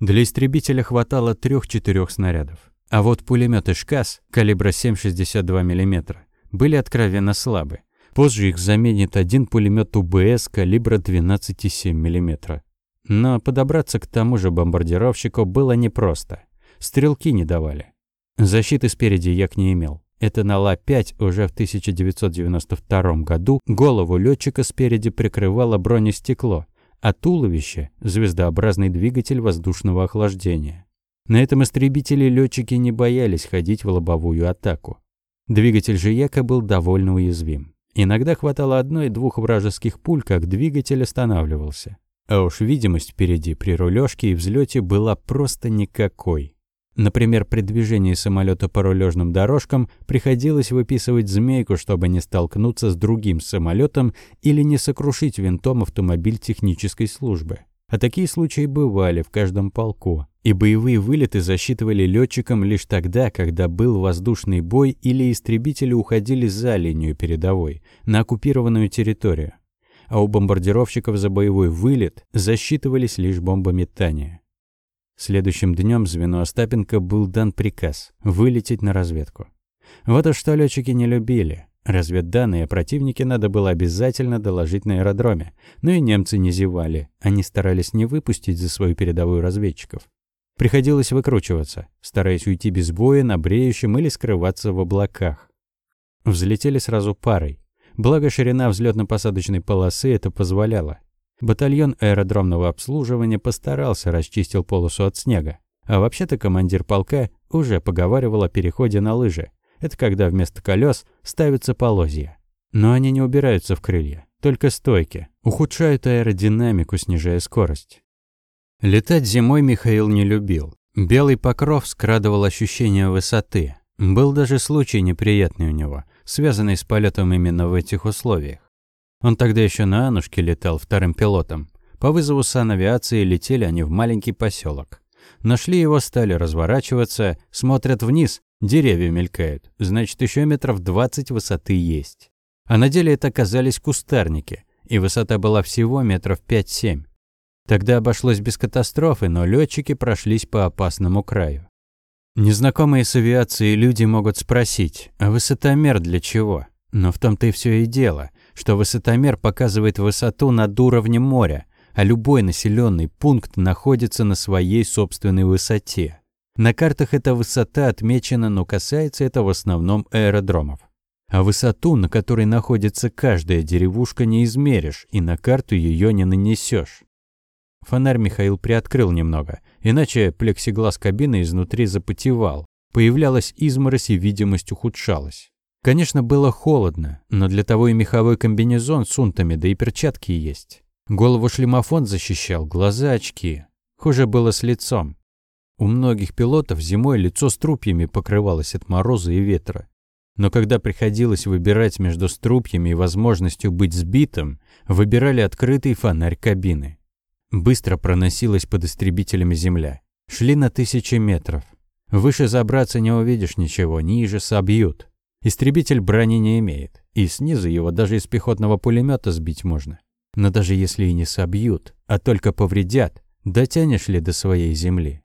Для истребителя хватало 3-4 снарядов. А вот пулеметы «ШКАС» калибра 7,62 мм были откровенно слабы. Позже их заменит один пулемет УБС калибра 12,7 мм. Но подобраться к тому же бомбардировщику было непросто. Стрелки не давали. Защиты спереди Як не имел. Это на Ла-5 уже в 1992 году голову летчика спереди прикрывало бронестекло, а туловище – звездообразный двигатель воздушного охлаждения. На этом истребителе летчики не боялись ходить в лобовую атаку. Двигатель же Яка был довольно уязвим. Иногда хватало одной-двух вражеских пуль, как двигатель останавливался. А уж видимость впереди при рулежке и взлете была просто никакой. Например, при движении самолета по рулежным дорожкам приходилось выписывать змейку, чтобы не столкнуться с другим самолетом или не сокрушить винтом автомобиль технической службы. А такие случаи бывали в каждом полку. И боевые вылеты засчитывали летчикам лишь тогда, когда был воздушный бой или истребители уходили за линию передовой, на оккупированную территорию. А у бомбардировщиков за боевой вылет засчитывались лишь бомбометания. Следующим днем звено Остапенко был дан приказ вылететь на разведку. Вот уж что летчики не любили. Разведданные о противнике надо было обязательно доложить на аэродроме. Но и немцы не зевали. Они старались не выпустить за свою передовую разведчиков. Приходилось выкручиваться, стараясь уйти без боя на бреющем или скрываться в облаках. Взлетели сразу парой. Благо ширина взлетно-посадочной полосы это позволяла. Батальон аэродромного обслуживания постарался, расчистил полосу от снега. А вообще-то командир полка уже поговаривал о переходе на лыжи. Это когда вместо колес ставятся полозья. Но они не убираются в крылья. только стойки, ухудшают аэродинамику, снижая скорость. Летать зимой Михаил не любил. Белый покров скрадывал ощущение высоты. Был даже случай неприятный у него, связанный с полетом именно в этих условиях. Он тогда еще на Анушке летал вторым пилотом. По вызову санавиации летели они в маленький поселок. Нашли его, стали разворачиваться, смотрят вниз, деревья мелькают, значит, еще метров двадцать высоты есть. А на деле это оказались кустарники, и высота была всего метров пять-семь. Тогда обошлось без катастрофы, но летчики прошлись по опасному краю. Незнакомые с авиацией люди могут спросить, а высотомер для чего? Но в том-то и все и дело, что высотомер показывает высоту над уровнем моря, а любой населенный пункт находится на своей собственной высоте. На картах эта высота отмечена, но касается это в основном аэродромов. А высоту, на которой находится каждая деревушка, не измеришь, и на карту ее не нанесешь. Фонарь Михаил приоткрыл немного, иначе плексиглаз кабины изнутри запотевал. Появлялась изморозь и видимость ухудшалась. Конечно, было холодно, но для того и меховой комбинезон с унтами, да и перчатки есть. Голову шлемофон защищал, глаза очки. Хуже было с лицом. У многих пилотов зимой лицо струпьями покрывалось от мороза и ветра. Но когда приходилось выбирать между струпьями и возможностью быть сбитым, выбирали открытый фонарь кабины. Быстро проносилась под истребителями земля. Шли на тысячи метров. Выше забраться не увидишь ничего, ниже собьют. Истребитель брони не имеет, и снизу его даже из пехотного пулемета сбить можно. Но даже если и не собьют, а только повредят, дотянешь ли до своей земли?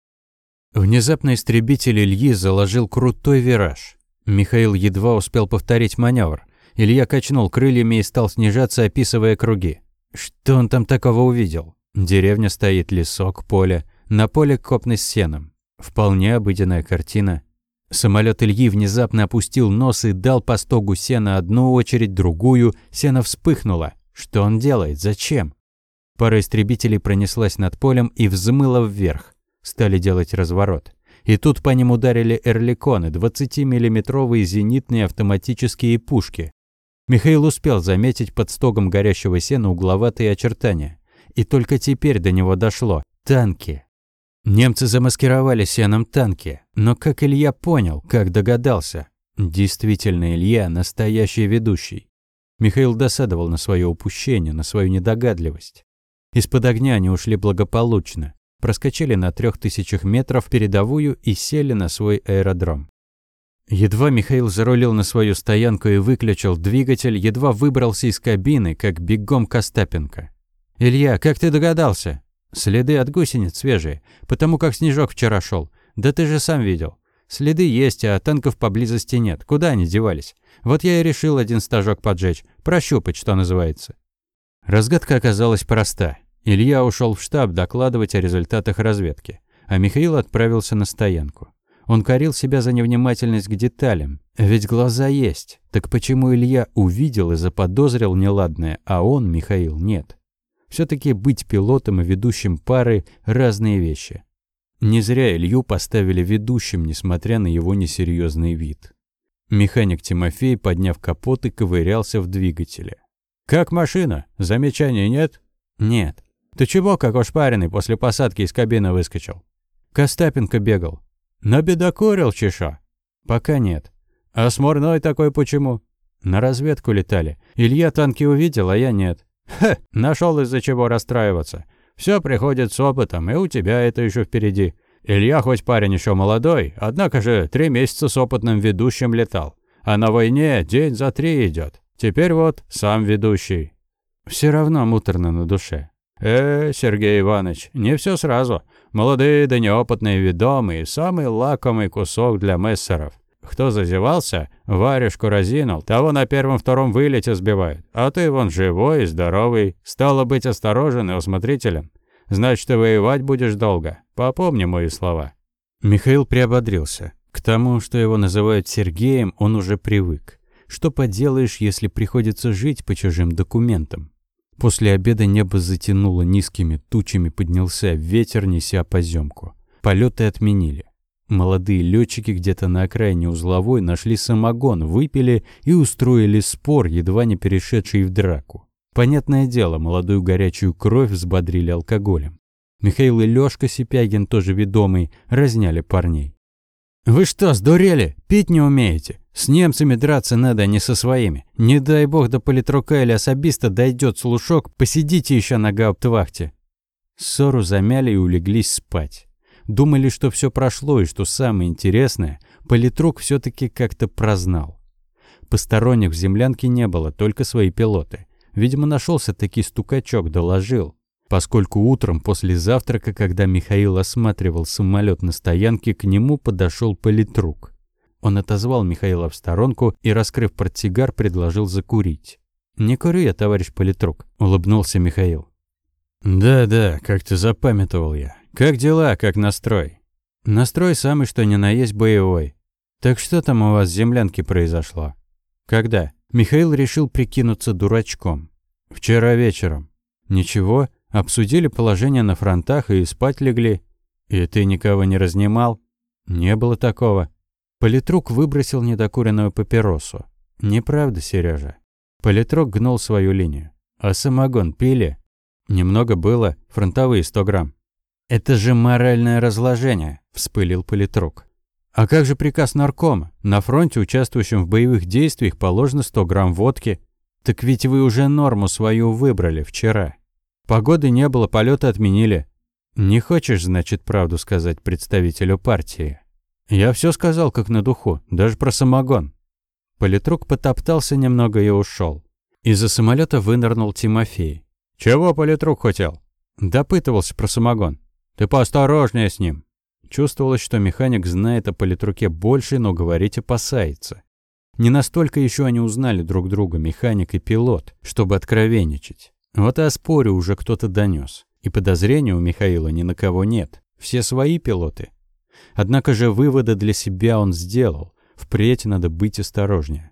Внезапно истребитель Ильи заложил крутой вираж. Михаил едва успел повторить маневр. Илья качнул крыльями и стал снижаться, описывая круги. Что он там такого увидел? Деревня стоит, лесок, поле. На поле копны с сеном. Вполне обыденная картина. Самолет Ильи внезапно опустил нос и дал по стогу сена одну очередь, другую. Сено вспыхнуло. Что он делает? Зачем? Пара истребителей пронеслась над полем и взмыла вверх. Стали делать разворот. И тут по ним ударили эрликоны, 20-миллиметровые зенитные автоматические пушки. Михаил успел заметить под стогом горящего сена угловатые очертания. И только теперь до него дошло. Танки. Немцы замаскировали сеном танки. Но как Илья понял, как догадался? Действительно, Илья – настоящий ведущий. Михаил досадовал на свое упущение, на свою недогадливость. Из-под огня они ушли благополучно, проскочили на трех тысячах метров передовую и сели на свой аэродром. Едва Михаил зарулил на свою стоянку и выключил двигатель, едва выбрался из кабины, как бегом Костапенко. «Илья, как ты догадался?» «Следы от гусениц свежие, потому как снежок вчера шел. Да ты же сам видел. Следы есть, а танков поблизости нет. Куда они девались? Вот я и решил один стажок поджечь. Прощупать, что называется. Разгадка оказалась проста. Илья ушел в штаб докладывать о результатах разведки, а Михаил отправился на стоянку. Он корил себя за невнимательность к деталям. Ведь глаза есть. Так почему Илья увидел и заподозрил неладное, а он, Михаил, нет? Все таки быть пилотом и ведущим пары – разные вещи. Не зря Илью поставили ведущим, несмотря на его несерьезный вид. Механик Тимофей, подняв капот, и ковырялся в двигателе. «Как машина? Замечаний нет?» «Нет». «Ты чего, как ошпаренный, после посадки из кабины выскочил?» «Костапенко бегал». «Набедокурил, чеша?» «Пока нет». «А смурной такой почему?» «На разведку летали. Илья танки увидел, а я нет». «Ха, нашел из-за чего расстраиваться. Все приходит с опытом, и у тебя это еще впереди. Илья хоть парень еще молодой, однако же три месяца с опытным ведущим летал. А на войне день за три идет. Теперь вот сам ведущий. Все равно муторно на душе. Э, Сергей Иванович, не все сразу. Молодые да неопытные ведомые, самый лакомый кусок для мессеров. Кто зазевался, варежку разинул, того на первом-втором вылете сбивают. А ты вон живой и здоровый, стало быть осторожен и усмотрителен. Значит, ты воевать будешь долго. Попомни мои слова». Михаил приободрился. К тому, что его называют Сергеем, он уже привык. Что поделаешь, если приходится жить по чужим документам? После обеда небо затянуло низкими тучами, поднялся ветер, неся поземку. Полеты отменили. Молодые летчики где-то на окраине узловой нашли самогон, выпили и устроили спор, едва не перешедший в драку. Понятное дело, молодую горячую кровь взбодрили алкоголем. Михаил и Лёшка Сипягин, тоже ведомый, разняли парней. «Вы что, сдурели? Пить не умеете? С немцами драться надо, а не со своими. Не дай бог до политрука или особиста дойдет слушок, посидите еще на гауптвахте». Ссору замяли и улеглись спать. Думали, что все прошло и что самое интересное, политрук все таки как-то прознал. Посторонних в землянке не было, только свои пилоты. Видимо, нашелся таки стукачок, доложил. Поскольку утром после завтрака, когда Михаил осматривал самолет на стоянке, к нему подошел политрук. Он отозвал Михаила в сторонку и, раскрыв портсигар, предложил закурить. «Не курю я, товарищ политрук», — улыбнулся Михаил. «Да-да, как-то запамятовал я. Как дела, как настрой?» «Настрой самый что ни на есть боевой. Так что там у вас в землянке произошло?» «Когда?» Михаил решил прикинуться дурачком. «Вчера вечером». «Ничего, обсудили положение на фронтах и спать легли». «И ты никого не разнимал?» «Не было такого». Политрук выбросил недокуренную папиросу. «Неправда, Сережа. Политрук гнул свою линию. «А самогон пили?» «Немного было, фронтовые сто грамм». «Это же моральное разложение», – вспылил политрук. А как же приказ наркома? На фронте, участвующим в боевых действиях, положено 100 грамм водки. Так ведь вы уже норму свою выбрали вчера. Погоды не было, полеты отменили. Не хочешь, значит, правду сказать представителю партии? Я все сказал, как на духу, даже про самогон. Политрук потоптался немного и ушел. Из-за самолета вынырнул Тимофей. «Чего политрук хотел?» Допытывался про самогон. «Ты поосторожнее с ним. Чувствовалось, что механик знает о политруке больше, но говорить опасается. Не настолько еще они узнали друг друга, механик и пилот, чтобы откровенничать. Вот и о споре уже кто-то донес. И подозрения у Михаила ни на кого нет. Все свои пилоты. Однако же выводы для себя он сделал. Впредь надо быть осторожнее.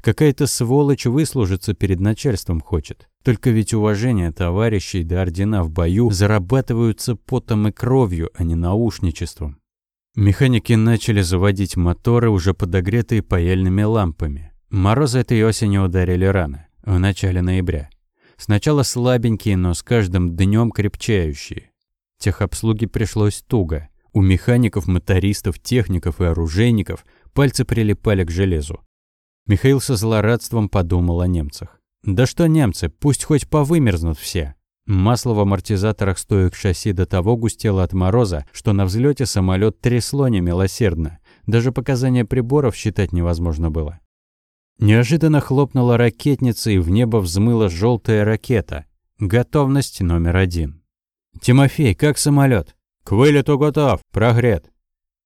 Какая-то сволочь выслужиться перед начальством хочет. Только ведь уважение товарищей до ордена в бою зарабатываются потом и кровью, а не наушничеством. Механики начали заводить моторы, уже подогретые паяльными лампами. Морозы этой осенью ударили рано, в начале ноября. Сначала слабенькие, но с каждым днем крепчающие. Техобслуге пришлось туго. У механиков, мотористов, техников и оружейников пальцы прилипали к железу. Михаил со злорадством подумал о немцах. Да что немцы, пусть хоть повымерзнут все. Масло в амортизаторах стоек шасси до того густело от мороза, что на взлете самолет трясло немилосердно. Даже показания приборов считать невозможно было. Неожиданно хлопнула ракетница, и в небо взмыла желтая ракета. Готовность номер один. «Тимофей, как самолет? «К вылету готов, прогрет».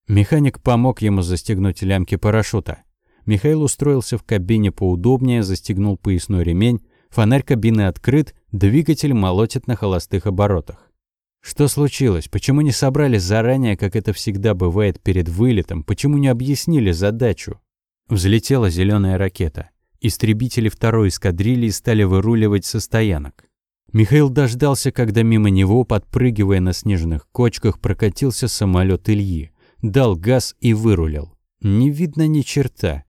Механик помог ему застегнуть лямки парашюта. Михаил устроился в кабине поудобнее, застегнул поясной ремень, фонарь кабины открыт, двигатель молотит на холостых оборотах. Что случилось? Почему не собрали заранее, как это всегда бывает перед вылетом? Почему не объяснили задачу? Взлетела зеленая ракета. Истребители второй эскадрильи стали выруливать со стоянок. Михаил дождался, когда мимо него, подпрыгивая на снежных кочках, прокатился самолет Ильи, дал газ и вырулил. Не видно ни черта.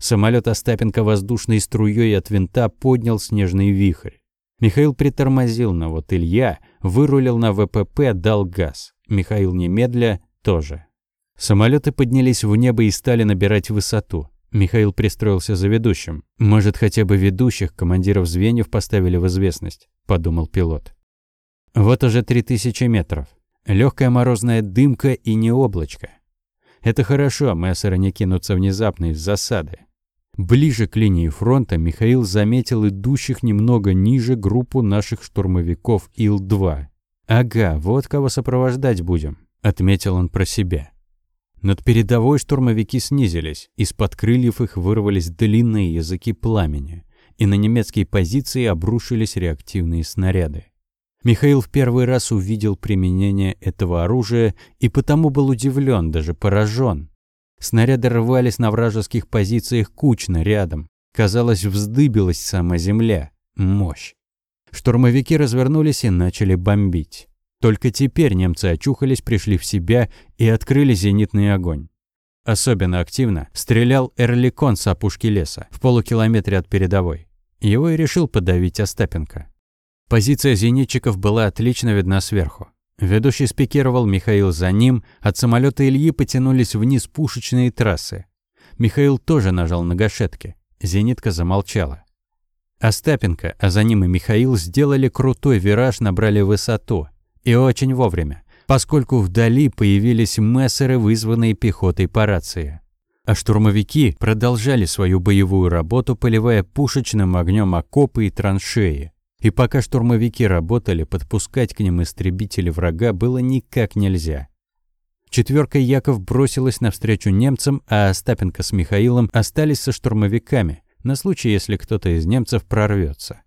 Самолет Остапенко воздушной струей от винта поднял снежный вихрь. Михаил притормозил, но вот Илья вырулил на ВПП, дал газ. Михаил немедля тоже. Самолеты поднялись в небо и стали набирать высоту. Михаил пристроился за ведущим. «Может, хотя бы ведущих, командиров звеньев поставили в известность», – подумал пилот. Вот уже три тысячи метров. Легкая морозная дымка и не облачко. Это хорошо, мессеры не кинутся внезапно из засады. Ближе к линии фронта Михаил заметил идущих немного ниже группу наших штурмовиков Ил-2. «Ага, вот кого сопровождать будем», — отметил он про себя. Над передовой штурмовики снизились, из-под крыльев их вырвались длинные языки пламени, и на немецкие позиции обрушились реактивные снаряды. Михаил в первый раз увидел применение этого оружия и потому был удивлен, даже поражен. Снаряды рвались на вражеских позициях кучно рядом. Казалось, вздыбилась сама земля. Мощь. Штурмовики развернулись и начали бомбить. Только теперь немцы очухались, пришли в себя и открыли зенитный огонь. Особенно активно стрелял Эрликон с опушки леса, в полукилометре от передовой. Его и решил подавить Остапенко. Позиция зенитчиков была отлично видна сверху. Ведущий спикировал, Михаил за ним, от самолета Ильи потянулись вниз пушечные трассы. Михаил тоже нажал на гашетки. Зенитка замолчала. Остапенко, а за ним и Михаил сделали крутой вираж, набрали высоту. И очень вовремя, поскольку вдали появились мессеры, вызванные пехотой по рации. А штурмовики продолжали свою боевую работу, поливая пушечным огнем окопы и траншеи. И пока штурмовики работали, подпускать к ним истребители врага было никак нельзя. Четверка Яков бросилась навстречу немцам, а Остапенко с Михаилом остались со штурмовиками, на случай, если кто-то из немцев прорвется.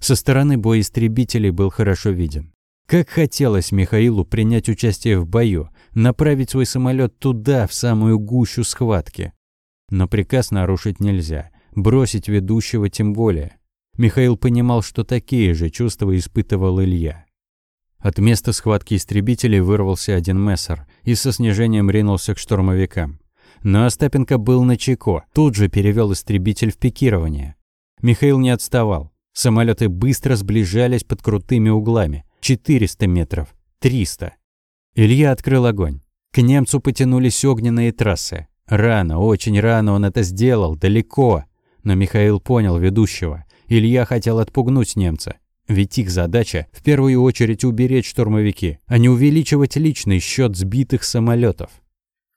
Со стороны боеистребителей был хорошо виден. Как хотелось Михаилу принять участие в бою, направить свой самолет туда, в самую гущу схватки. Но приказ нарушить нельзя, бросить ведущего тем более. Михаил понимал, что такие же чувства испытывал Илья. От места схватки истребителей вырвался один мессер и со снижением ринулся к штурмовикам. Но Остапенко был на чеко, тут же перевел истребитель в пикирование. Михаил не отставал. Самолеты быстро сближались под крутыми углами. 400 метров, 300. Илья открыл огонь. К немцу потянулись огненные трассы. Рано, очень рано он это сделал, далеко. Но Михаил понял ведущего. Илья хотел отпугнуть немца. Ведь их задача в первую очередь уберечь штурмовики, а не увеличивать личный счет сбитых самолетов.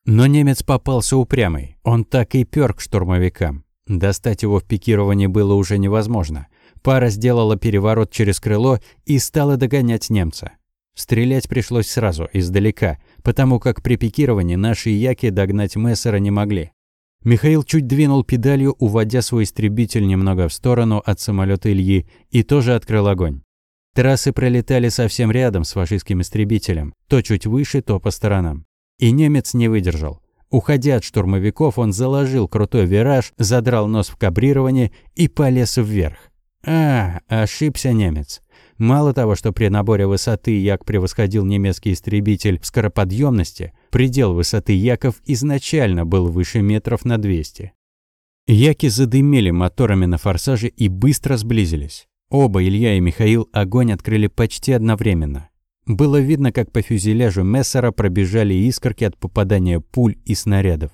Но немец попался упрямый. Он так и пёр к штурмовикам. Достать его в пикировании было уже невозможно. Пара сделала переворот через крыло и стала догонять немца. Стрелять пришлось сразу, издалека, потому как при пикировании наши яки догнать Мессера не могли. Михаил чуть двинул педалью, уводя свой истребитель немного в сторону от самолета Ильи, и тоже открыл огонь. Трассы пролетали совсем рядом с фашистским истребителем, то чуть выше, то по сторонам. И немец не выдержал. Уходя от штурмовиков, он заложил крутой вираж, задрал нос в кабрировании и полез вверх. А, ошибся немец. Мало того, что при наборе высоты Як превосходил немецкий истребитель в скороподъемности, предел высоты Яков изначально был выше метров на 200. Яки задымели моторами на форсаже и быстро сблизились. Оба, Илья и Михаил, огонь открыли почти одновременно. Было видно, как по фюзеляжу Мессера пробежали искорки от попадания пуль и снарядов.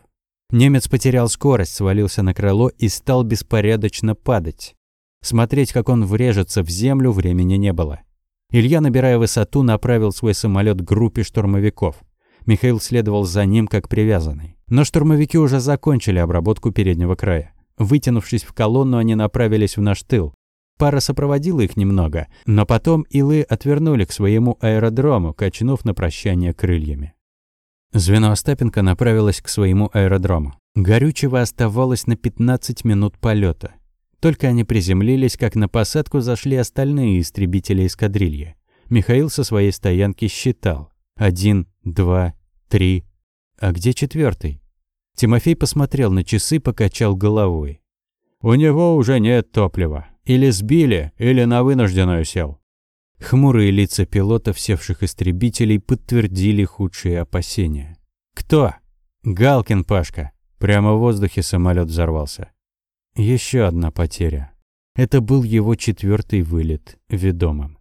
Немец потерял скорость, свалился на крыло и стал беспорядочно падать. Смотреть, как он врежется в землю, времени не было. Илья, набирая высоту, направил свой самолет к группе штурмовиков. Михаил следовал за ним, как привязанный. Но штурмовики уже закончили обработку переднего края. Вытянувшись в колонну, они направились в наш тыл. Пара сопроводила их немного, но потом Илы отвернули к своему аэродрому, качнув на прощание крыльями. Звено Остапенко направилось к своему аэродрому. Горючего оставалось на 15 минут полета. Только они приземлились, как на посадку зашли остальные истребители эскадрильи. Михаил со своей стоянки считал. Один, два, три. А где четвертый? Тимофей посмотрел на часы, покачал головой. «У него уже нет топлива. Или сбили, или на вынужденную сел. Хмурые лица пилотов севших истребителей подтвердили худшие опасения. «Кто?» «Галкин Пашка». Прямо в воздухе самолет взорвался. Еще одна потеря. Это был его четвертый вылет ведомым.